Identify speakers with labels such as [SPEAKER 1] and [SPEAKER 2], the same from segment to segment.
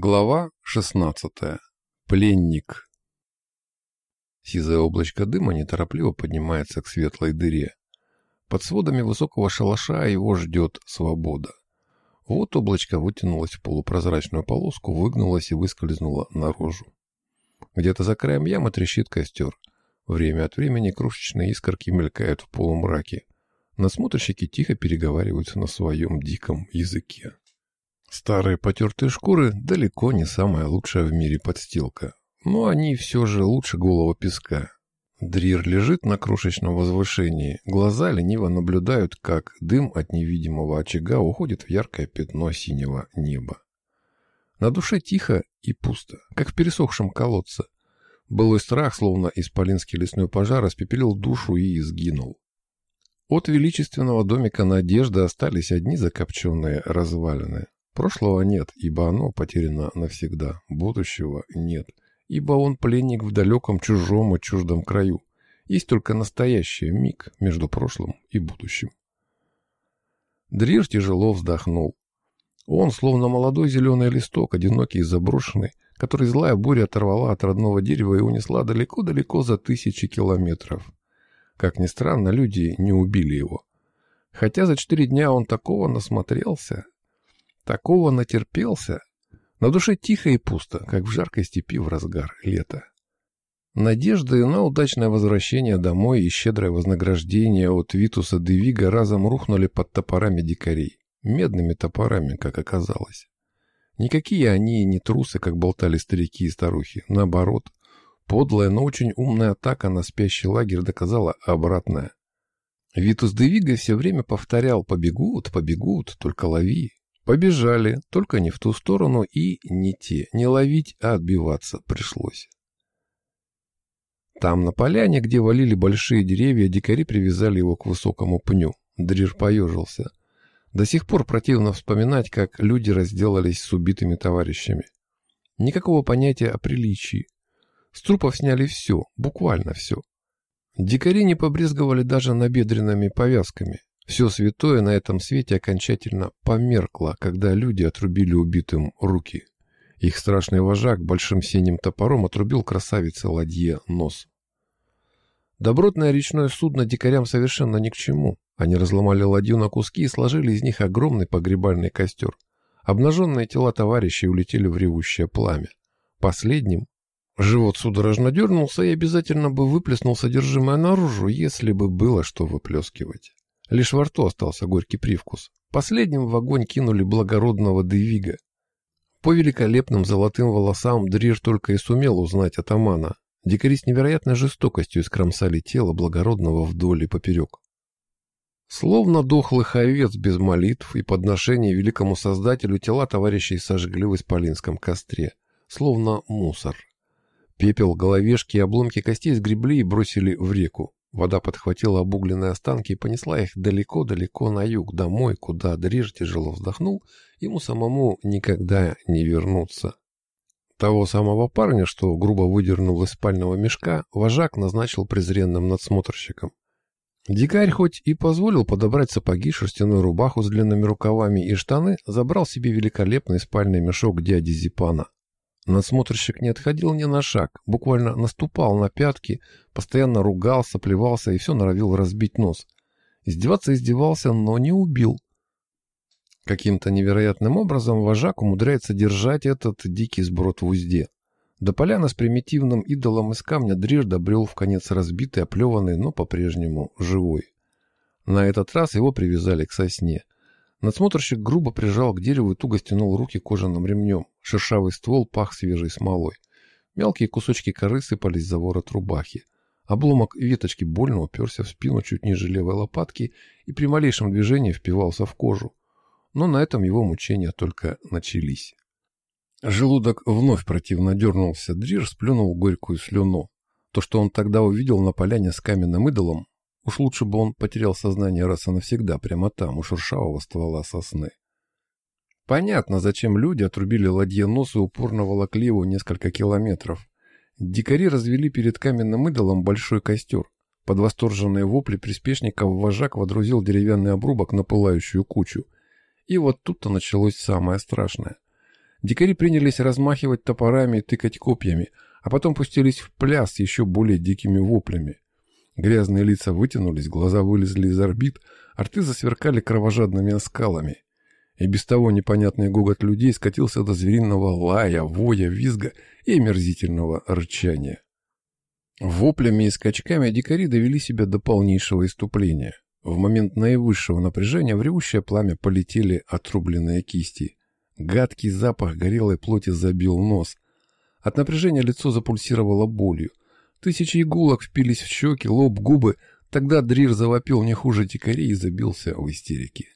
[SPEAKER 1] Глава 16. Пленник. Сизое облачко дыма неторопливо поднимается к светлой дыре. Под сводами высокого шалаша его ждет свобода. Вот облачко вытянулось в полупрозрачную полоску, выгнулось и выскользнуло наружу. Где-то за краем ямы трещит костер. Время от времени крошечные искорки мелькают в полумраке. Насмотрщики тихо переговариваются на своем диком языке. Старые потертые шкуры далеко не самая лучшая в мире подстилка, но они все же лучше голого песка. Дрир лежит на крошечном возвышении, глаза лениво наблюдают, как дым от невидимого очага уходит в яркое пятно синего неба. На душе тихо и пусто, как в пересохшем колодце. Былой страх, словно исполинский лесной пожар, испепелил душу и изгинул. От величественного домика надежды остались одни закопченные развалины. Прошлого нет, ибо оно потеряно навсегда. Будущего нет, ибо он пленник в далеком, чужом и чуждом краю. Есть только настоящий миг между прошлым и будущим. Дрир тяжело вздохнул. Он, словно молодой зеленый листок, одинокий и заброшенный, который злая буря оторвала от родного дерева и унесла далеко-далеко за тысячи километров. Как ни странно, люди не убили его. Хотя за четыре дня он такого насмотрелся, Такого натерпелся. На душе тихо и пусто, как в жаркой степи в разгар лета. Надежды на удачное возвращение домой и щедрое вознаграждение от Витуса Девига разом рухнули под топорами дикарей. Медными топорами, как оказалось. Никакие они не трусы, как болтали старики и старухи. Наоборот, подлая, но очень умная атака на спящий лагерь доказала обратное. Витус Девига все время повторял «побегут, побегут, только лови». Побежали, только не в ту сторону и не те. Не ловить, а отбиваться пришлось. Там, на поляне, где валили большие деревья, дикари привязали его к высокому пню. Дрир поежился. До сих пор противно вспоминать, как люди разделались с убитыми товарищами. Никакого понятия о приличии. С трупов сняли все, буквально все. Дикари не побрезговали даже набедренными повязками. Все святое на этом свете окончательно померкло, когда люди отрубили убитым руки. Их страшный вожак большим синим топором отрубил красавице ладье нос. Добротное речное судно дикарям совершенно ни к чему. Они разломали ладью на куски и сложили из них огромный погребальный костер. Обнаженные тела товарищей улетели в ревущее пламя. Последним живот судорожно дернулся и обязательно бы выплеснул содержимое наружу, если бы было что выплескивать. Лишь во рту остался горький привкус. Последним в огонь кинули благородного Девига. По великолепным золотым волосам Дрир только и сумел узнать атамана. Дикари с невероятной жестокостью искромсали тело благородного вдоль и поперек. Словно дохлых овец без молитв и подношений великому создателю тела товарищей сожгли в исполинском костре, словно мусор. Пепел, головешки и обломки костей сгребли и бросили в реку. Вода подхватила обугленные останки и понесла их далеко-далеко на юг, домой, куда Дриж тяжело вздохнул, ему самому никогда не вернуться. Того самого парня, что грубо выдернул из спального мешка, вожак назначил презренным надсмотрщиком. Дикарь хоть и позволил подобрать сапоги, шерстяную рубаху с длинными рукавами и штаны, забрал себе великолепный спальный мешок дяди Зипана. Надсмотрщик не отходил ни на шаг, буквально наступал на пятки, постоянно ругался, плевался и все норовил разбить нос. Издеваться издевался, но не убил. Каким-то невероятным образом вожак умудряется держать этот дикий сброд в узде. До поляны с примитивным идолом из камня Дриж добрел в конец разбитый, оплеванный, но по-прежнему живой. На этот раз его привязали к сосне. Надсмотрщик грубо прижал к дереву и туго стянул руки кожаным ремнем. Шершавый ствол пах свежей смолой. Мелкие кусочки коры сыпались за ворот рубахи. Обломок веточки больно уперся в спину чуть ниже левой лопатки и при малейшем движении впивался в кожу. Но на этом его мучения только начались. Желудок вновь противно дернулся, Дрир сплюнул горькую слюну. То, что он тогда увидел на поляне с каменным идолом, Уж лучше бы он потерял сознание раз и навсегда, прямо там, у шершавого ствола сосны. Понятно, зачем люди отрубили ладье нос и упорно волокли его несколько километров. Дикари развели перед каменным идолом большой костер. Под восторженные вопли приспешников вожак водрузил деревянный обрубок на пылающую кучу. И вот тут-то началось самое страшное. Дикари принялись размахивать топорами и тыкать копьями, а потом пустились в пляс еще более дикими воплями. Грязные лица вытянулись, глаза вылезли из орбит, арты засверкали кровожадными оскалами. И без того непонятный гогот людей скатился до звериного лая, воя, визга и омерзительного рычания. Воплями и скачками дикари довели себя до полнейшего иступления. В момент наивысшего напряжения в ревущее пламя полетели отрубленные кисти. Гадкий запах горелой плоти забил нос. От напряжения лицо запульсировало болью. Тысячи иголок впились в щеки, лоб, губы. Тогда Дрир завопил не хуже дикарей и забился в истерике.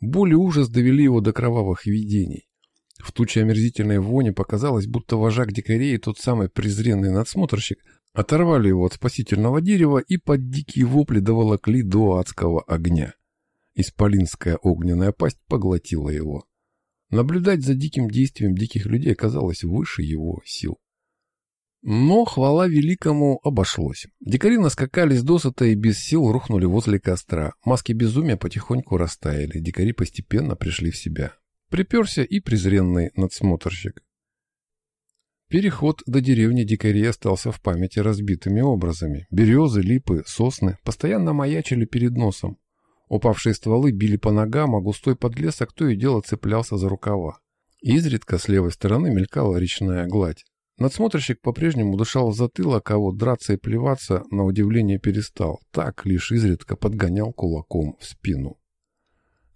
[SPEAKER 1] Боль и ужас довели его до кровавых видений. В туче омерзительной вони показалось, будто вожак дикарей, тот самый презренный надсмотрщик, оторвали его от спасительного дерева и под дикие вопли доволокли до адского огня. Исполинская огненная пасть поглотила его. Наблюдать за диким действием диких людей оказалось выше его сил. Но хвала великому обошлось. Дикари наскакались досыта и без сил рухнули возле костра. Маски безумия потихоньку растаяли. Дикари постепенно пришли в себя. Приперся и презренный надсмотрщик. Переход до деревни дикарей остался в памяти разбитыми образами. Березы, липы, сосны постоянно маячили перед носом. Упавшие стволы били по ногам, а густой подлесок то и дело цеплялся за рукава. Изредка с левой стороны мелькала речная гладь. Надсмотрщик по-прежнему дышал в затылок, а вот драться и плеваться на удивление перестал. Так лишь изредка подгонял кулаком в спину.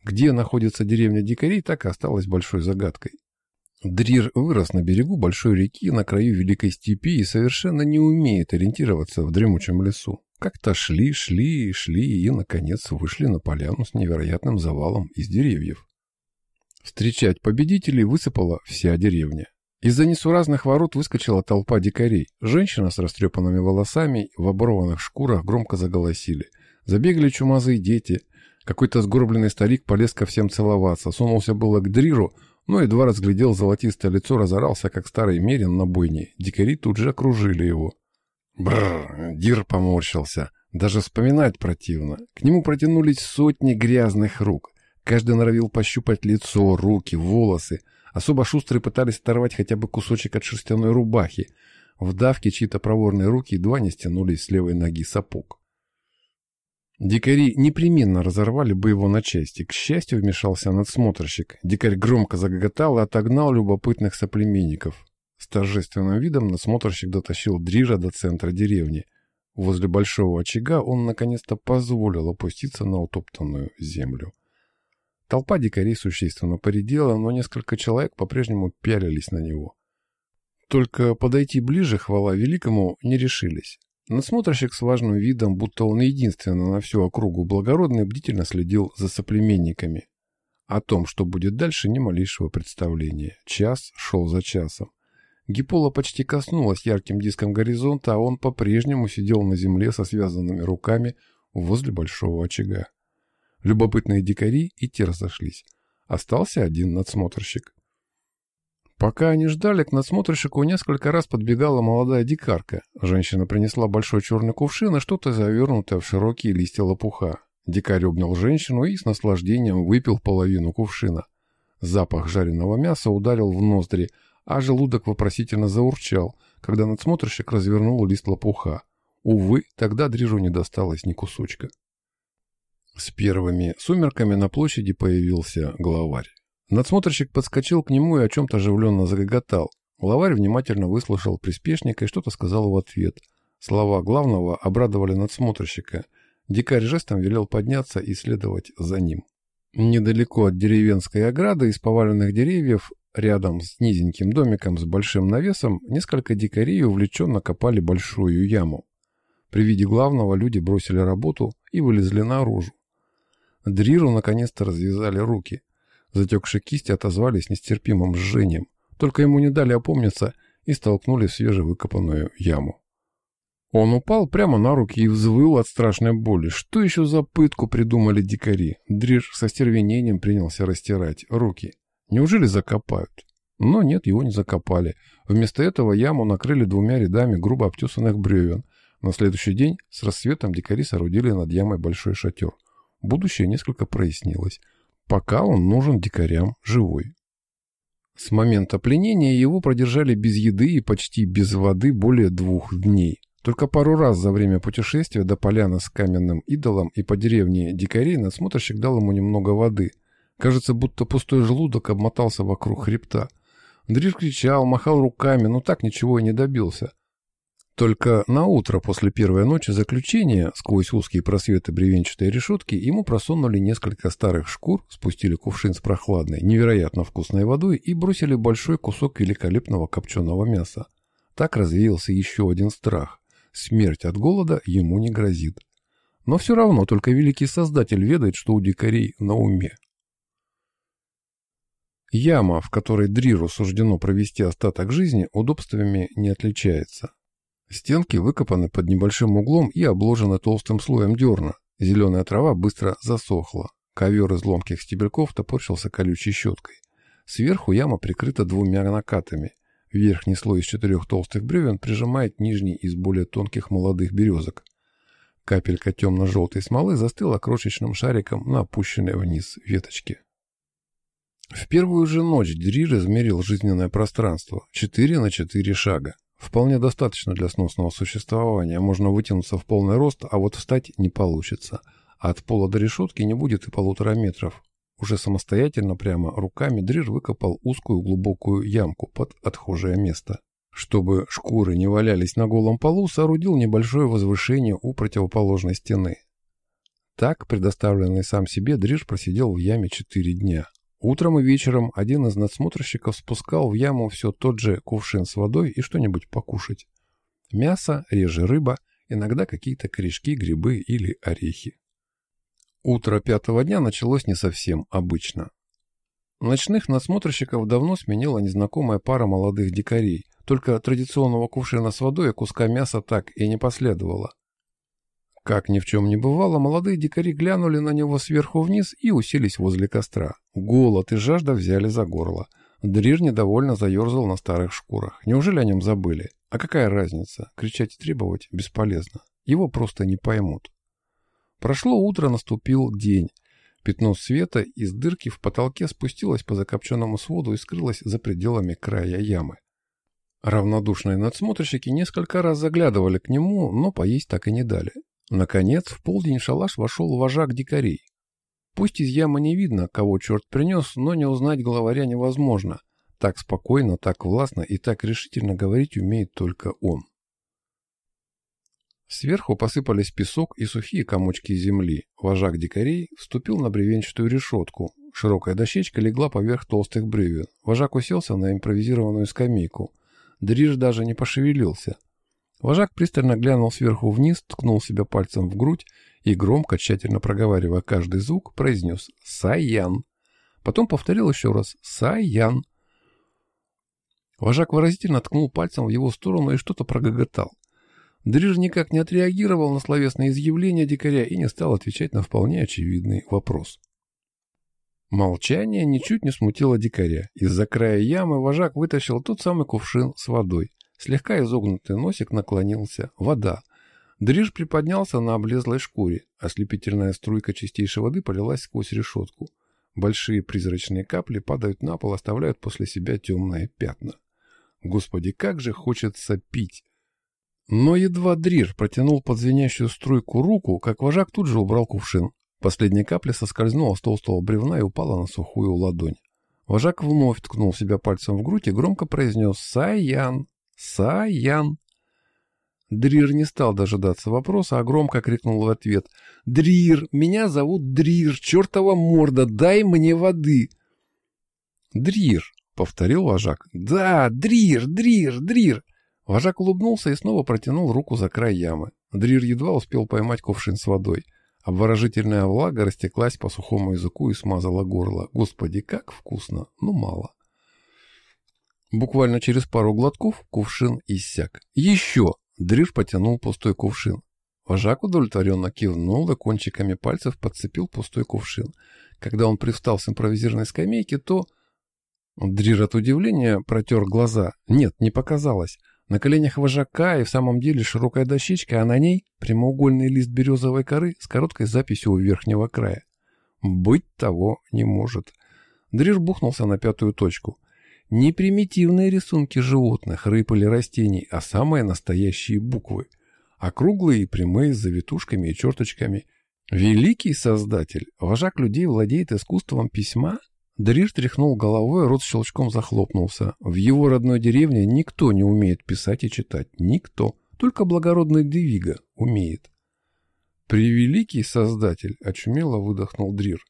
[SPEAKER 1] Где находится деревня дикарей, так и осталась большой загадкой. Дрир вырос на берегу большой реки на краю Великой Степи и совершенно не умеет ориентироваться в дремучем лесу. Как-то шли, шли, шли и, наконец, вышли на поляну с невероятным завалом из деревьев. Встречать победителей высыпала вся деревня. Из-за несуразных ворот выскочила толпа дикарей. Женщина с растрепанными волосами в оборванных шкурах громко заголосили. Забегали чумазые дети – какой-то сгорбленный старик полез ко всем целоваться, сунулся было к Дриру, но едва разглядел золотистое лицо, разорался, как старый мерин на бойне. Дикари тут же окружили его. Бррр, Дир поморщился. Даже вспоминать противно. К нему протянулись сотни грязных рук. Каждый норовил пощупать лицо, руки, волосы. Особо шустрые пытались оторвать хотя бы кусочек от шерстяной рубахи. В давке чьи-то проворные руки едва не стянулись с левой ноги сапог. Дикари непременно разорвали бы его на части. К счастью, вмешался надсмотрщик. Дикарь громко загоготал и отогнал любопытных соплеменников. С торжественным видом надсмотрщик дотащил Дрижа до центра деревни. Возле большого очага он наконец-то позволил опуститься на утоптанную землю. Толпа дикарей существенно поредела, но несколько человек по-прежнему пялились на него. Только подойти ближе, хвала великому, не решились. Надсмотрщик с важным видом, будто он единственный на всю округу благородный, бдительно следил за соплеменниками. О том, что будет дальше, ни малейшего представления. Час шел за часом. Гипола почти коснулась ярким диском горизонта, а он по-прежнему сидел на земле со связанными руками возле большого очага. Любопытные дикари и те разошлись. Остался один надсмотрщик. Пока они ждали, к надсмотрщику несколько раз подбегала молодая дикарка. Женщина принесла большой черный кувшин и что-то завернутое в широкие листья лопуха. Дикарь обнял женщину и с наслаждением выпил половину кувшина. Запах жареного мяса ударил в ноздри, а желудок вопросительно заурчал, когда надсмотрщик развернул лист лопуха. Увы, тогда Дрижу не досталось ни кусочка. С первыми сумерками на площади появился главарь. Надсмотрщик подскочил к нему и о чем-то оживленно загоготал. Главарь внимательно выслушал приспешника и что-то сказал в ответ. Слова главного обрадовали надсмотрщика. Дикарь жестом велел подняться и следовать за ним. Недалеко от деревенской ограды из поваленных деревьев, рядом с низеньким домиком с большим навесом, несколько дикарей увлеченно копали большую яму. При виде главного люди бросили работу и вылезли наружу. Дриру наконец-то развязали руки – Затекшие кисти отозвались нестерпимым жжением. Только ему не дали опомниться и столкнули в свежевыкопанную яму. Он упал прямо на руки и взвыл от страшной боли. Что еще за пытку придумали дикари? Дриж со стервенением принялся растирать руки. Неужели закопают? Но нет, его не закопали. Вместо этого яму накрыли двумя рядами грубо обтесанных бревен. На следующий день с рассветом дикари соорудили над ямой большой шатер. Будущее несколько прояснилось. Пока он нужен дикарям живой. С момента пленения его продержали без еды и почти без воды более двух дней. Только пару раз за время путешествия до поляны с каменным идолом и по деревне дикарей надсмотрщик дал ему немного воды. Кажется, будто пустой желудок обмотался вокруг хребта. Дрир кричал, махал руками, но так ничего и не добился. Только на утро после первой ночи заключения, сквозь узкие просветы бревенчатой решетки, ему просунули несколько старых шкур, спустили кувшин с прохладной, невероятно вкусной водой и бросили большой кусок великолепного копченого мяса. Так развеялся еще один страх. Смерть от голода ему не грозит. Но все равно только великий создатель ведает, что у дикарей на уме. Яма, в которой Дриру суждено провести остаток жизни, удобствами не отличается. Стенки выкопаны под небольшим углом и обложены толстым слоем дерна. Зеленая трава быстро засохла. Ковер из ломких стебельков топорщился колючей щеткой. Сверху яма прикрыта двумя накатами. Верхний слой из четырех толстых бревен прижимает нижний из более тонких молодых березок. Капелька темно-желтой смолы застыла крошечным шариком на опущенной вниз веточке. В первую же ночь Дрир измерил жизненное пространство. Четыре на четыре шага. Вполне достаточно для сносного существования. Можно вытянуться в полный рост, а вот встать не получится. От пола до решетки не будет и полутора метров. Уже самостоятельно, прямо руками, Дрир выкопал узкую глубокую ямку под отхожее место. Чтобы шкуры не валялись на голом полу, соорудил небольшое возвышение у противоположной стены. Так, предоставленный сам себе, Дриж просидел в яме четыре дня. Утром и вечером один из надсмотрщиков спускал в яму все тот же кувшин с водой и что-нибудь покушать. Мясо, реже рыба, иногда какие-то корешки, грибы или орехи. Утро пятого дня началось не совсем обычно. Ночных надсмотрщиков давно сменила незнакомая пара молодых дикарей, только традиционного кувшина с водой и куска мяса так и не последовало. Как ни в чем не бывало, молодые дикари глянули на него сверху вниз и уселись возле костра. Голод и жажда взяли за горло. Дрир недовольно заерзал на старых шкурах. Неужели о нем забыли? А какая разница? Кричать и требовать бесполезно. Его просто не поймут. Прошло утро, наступил день. Пятно света из дырки в потолке спустилось по закопченному своду и скрылось за пределами края ямы. Равнодушные надсмотрщики несколько раз заглядывали к нему, но поесть так и не дали. Наконец, в полдень в шалаш вошел вожак дикарей. Пусть из ямы не видно, кого черт принес, но не узнать главаря невозможно. Так спокойно, так властно и так решительно говорить умеет только он. Сверху посыпались песок и сухие комочки земли. Вожак дикарей вступил на бревенчатую решетку. Широкая дощечка легла поверх толстых бревен. Вожак уселся на импровизированную скамейку. Дриж даже не пошевелился. Вожак пристально глянул сверху вниз, ткнул себя пальцем в грудь и громко, тщательно проговаривая каждый звук, произнес «Саян». Потом повторил еще раз «Саян». Вожак выразительно ткнул пальцем в его сторону и что-то прогоготал. Дриж никак не отреагировал на словесное изъявление дикаря и не стал отвечать на вполне очевидный вопрос. Молчание ничуть не смутило дикаря. Из-за края ямы вожак вытащил тот самый кувшин с водой. Слегка изогнутый носик наклонился. Вода. Дриж приподнялся на облезлой шкуре. Ослепительная струйка чистейшей воды полилась сквозь решетку. Большие призрачные капли падают на пол, оставляют после себя темные пятна. Господи, как же хочется пить! Но едва Дрир протянул под звенящую струйку руку, как вожак тут же убрал кувшин. Последняя капля соскользнула с толстого бревна и упала на сухую ладонь. Вожак вновь ткнул себя пальцем в грудь и громко произнес «Саян! Саян!» Дрир не стал дожидаться вопроса, а громко крикнул в ответ. «Дрир! Меня зовут Дрир! Чертова морда! Дай мне воды!» «Дрир!» — повторил вожак. «Да, Дрир! Дрир! Дрир!» Вожак улыбнулся и снова протянул руку за край ямы. Дрир едва успел поймать кувшин с водой. Обворожительная влага растеклась по сухому языку и смазала горло. Господи, как вкусно! Но мало. Буквально через пару глотков кувшин иссяк. «Еще!» Дрир протянул пустой кувшин. Вожак удовлетворенно кивнул и кончиками пальцев подцепил пустой кувшин. Когда он привстал с импровизированной скамейки, то... Дрир от удивления протер глаза. Нет, не показалось. На коленях вожака и в самом деле широкая дощечка, а на ней прямоугольный лист березовой коры с короткой записью у верхнего края. Быть того не может. Дрир бухнулся на пятую точку. Не примитивные рисунки животных, рыб или растений, а самые настоящие буквы. Округлые и прямые, с завитушками и черточками. Великий создатель, вожак людей владеет искусством письма? Дрир тряхнул головой, рот щелчком захлопнулся. В его родной деревне никто не умеет писать и читать. Никто. Только благородный Девига умеет. «Превеликий создатель!» — очумело выдохнул Дрир.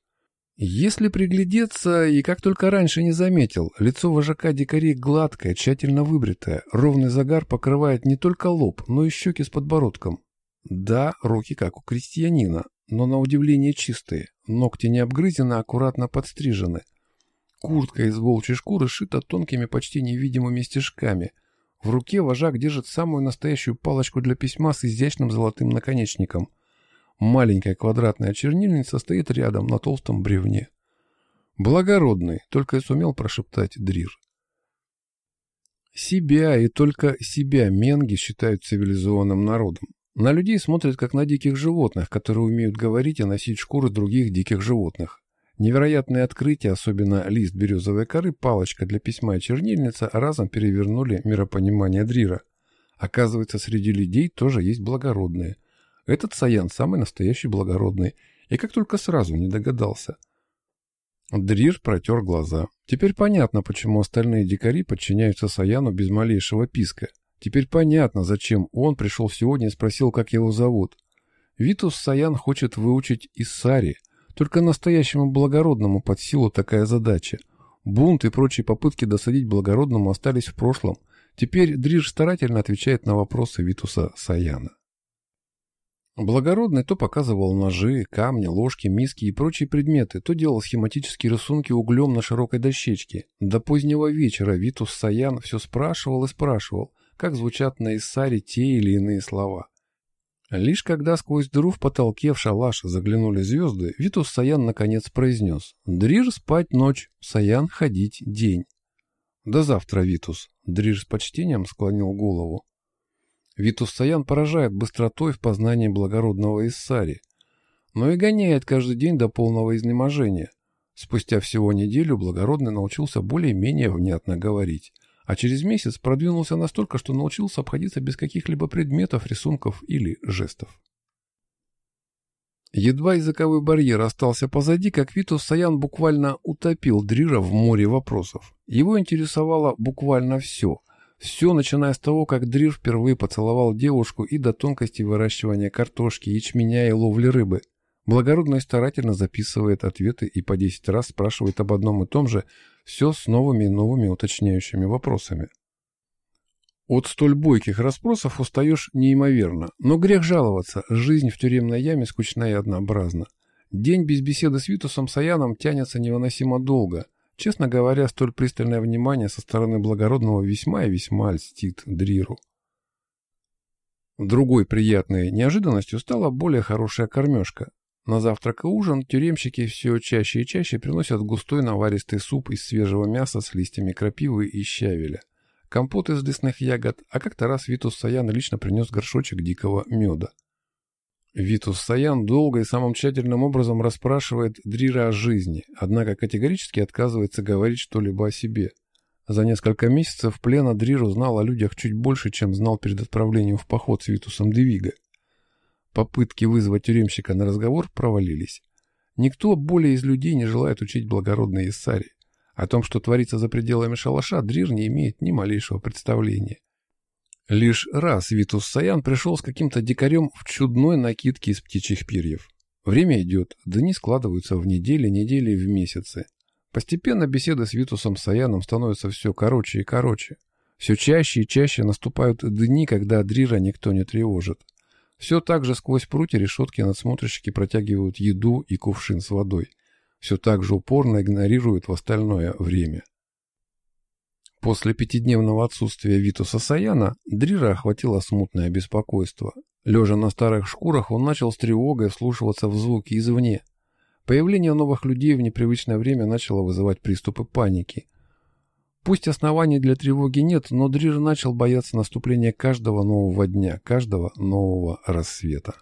[SPEAKER 1] Если приглядеться, и как только раньше не заметил, лицо вожака дикарей гладкое, тщательно выбритое, ровный загар покрывает не только лоб, но и щеки с подбородком. Да, руки как у крестьянина, но на удивление чистые, ногти не обгрызены, а аккуратно подстрижены. Куртка из волчьей шкуры шита тонкими, почти невидимыми стежками. В руке вожак держит самую настоящую палочку для письма с изящным золотым наконечником – Маленькая квадратная чернильница стоит рядом на толстом бревне. Благородный, только и сумел прошептать Дрир. Себя и только себя менги считают цивилизованным народом. На людей смотрят как на диких животных, которые умеют говорить и носить шкуры других диких животных. Невероятные открытия, особенно лист березовой коры, палочка для письма и чернильница, разом перевернули миропонимание Дрира. Оказывается, среди людей тоже есть благородные. Этот Саян самый настоящий благородный, и как только сразу не догадался. Дрир протер глаза. Теперь понятно, почему остальные дикари подчиняются Саяну без малейшего писка. Теперь понятно, зачем он пришел сегодня и спросил, как его зовут. Витус Саян хочет выучить Иссари. Только настоящему благородному под силу такая задача. Бунт и прочие попытки досадить благородному остались в прошлом. Теперь Дрир старательно отвечает на вопросы Витуса Саяна. Благородный то показывал ножи, камни, ложки, миски и прочие предметы, то делал схематические рисунки углем на широкой дощечке. До позднего вечера Витус Саян все спрашивал и спрашивал, как звучат на Иссаре те или иные слова. Лишь когда сквозь дыру в потолке в шалаш заглянули звезды, Витус Саян наконец произнес «Дрир спать ночь, Саян ходить день». «До завтра, Витус», — Дрир с почтением склонил голову. Витус Саян поражает быстротой в познании благородного Иссари, но и гоняет каждый день до полного изнеможения. Спустя всего неделю благородный научился более-менее внятно говорить, а через месяц продвинулся настолько, что научился обходиться без каких-либо предметов, рисунков или жестов. Едва языковой барьер остался позади, как Витус Саян буквально утопил Дрира в море вопросов. Его интересовало буквально все – все, начиная с того, как Дрир впервые поцеловал девушку и до тонкости выращивания картошки, ячменя и ловли рыбы. Благородно и старательно записывает ответы и по 10 раз спрашивает об одном и том же, все с новыми и новыми уточняющими вопросами. От столь бойких расспросов устаешь неимоверно, но грех жаловаться, жизнь в тюремной яме скучна и однообразна. День без беседы с Витусом Саяном тянется невыносимо долго, Честно говоря, столь пристальное внимание со стороны благородного весьма и весьма льстит Дриру. Другой приятной неожиданностью стала более хорошая кормежка. На завтрак и ужин тюремщики все чаще и чаще приносят густой наваристый суп из свежего мяса с листьями крапивы и щавеля, компот из лесных ягод, а как-то раз Витус Саян лично принес горшочек дикого меда. Витус Саян долго и самым тщательным образом расспрашивает Дрира о жизни, однако категорически отказывается говорить что-либо о себе. За несколько месяцев плена Дрир узнал о людях чуть больше, чем знал перед отправлением в поход с Витусом Девига. Попытки вызвать тюремщика на разговор провалились. Никто более из людей не желает учить благородной Иссари. О том, что творится за пределами шалаша, Дрир не имеет ни малейшего представления. Лишь раз Витус Саян пришел с каким-то дикарем в чудной накидке из птичьих перьев. Время идет, дни складываются в недели, недели в месяцы. Постепенно беседы с Витусом Саяном становятся все короче и короче. Все чаще и чаще наступают дни, когда Дрира никто не тревожит. Все так же сквозь прутья решетки надсмотрщики протягивают еду и кувшин с водой. Все так же упорно игнорируют в остальное время. После пятидневного отсутствия Витуса Саяна Дрира охватило смутное беспокойство. Лежа на старых шкурах, он начал с тревогой вслушиваться в звуки извне. Появление новых людей в непривычное время начало вызывать приступы паники. Пусть оснований для тревоги нет, но Дрир начал бояться наступления каждого нового дня, каждого нового рассвета.